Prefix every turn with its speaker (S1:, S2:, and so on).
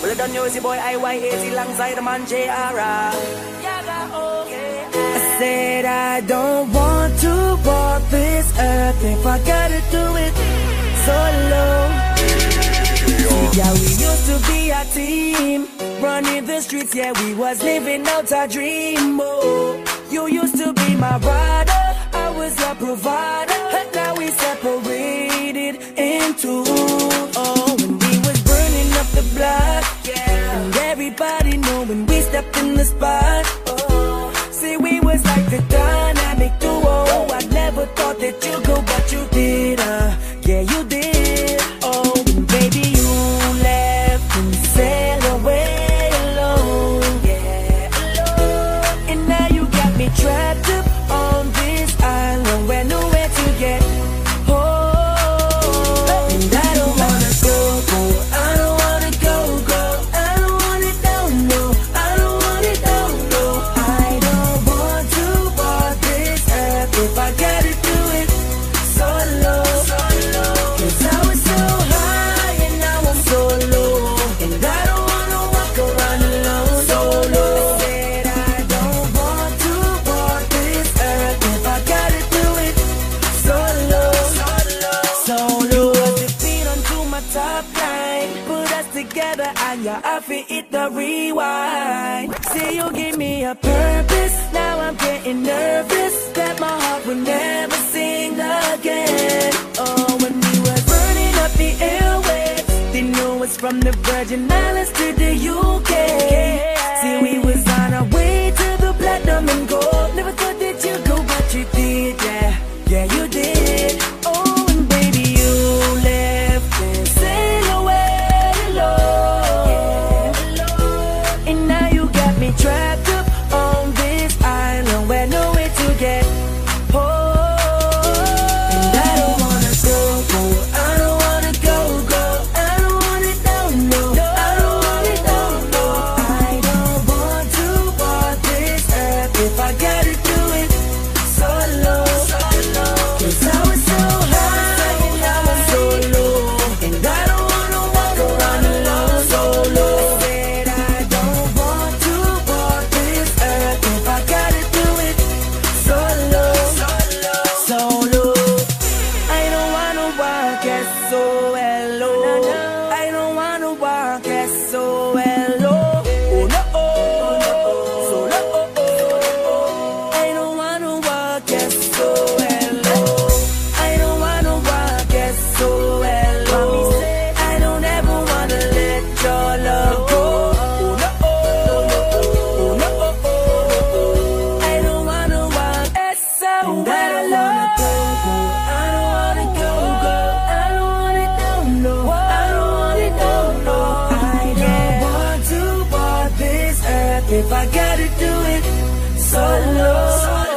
S1: Well, I done your boy IY80 alongside the man JR. I said I don't want to walk this earth if I gotta do it solo. Yeah, we used to be a team, running the streets. Yeah, we was living out our dream. Oh, you used to be my rider, I was your provider. And yeah, I feel it the rewind. Say you give me a purpose. Now I'm getting nervous that my heart will never sing again. Oh, when we were burning up the airwaves, they knew us from the Virgin Islands to the UK. See, we was on our way to the platinum and gold. Never if I gotta do it solo. solo.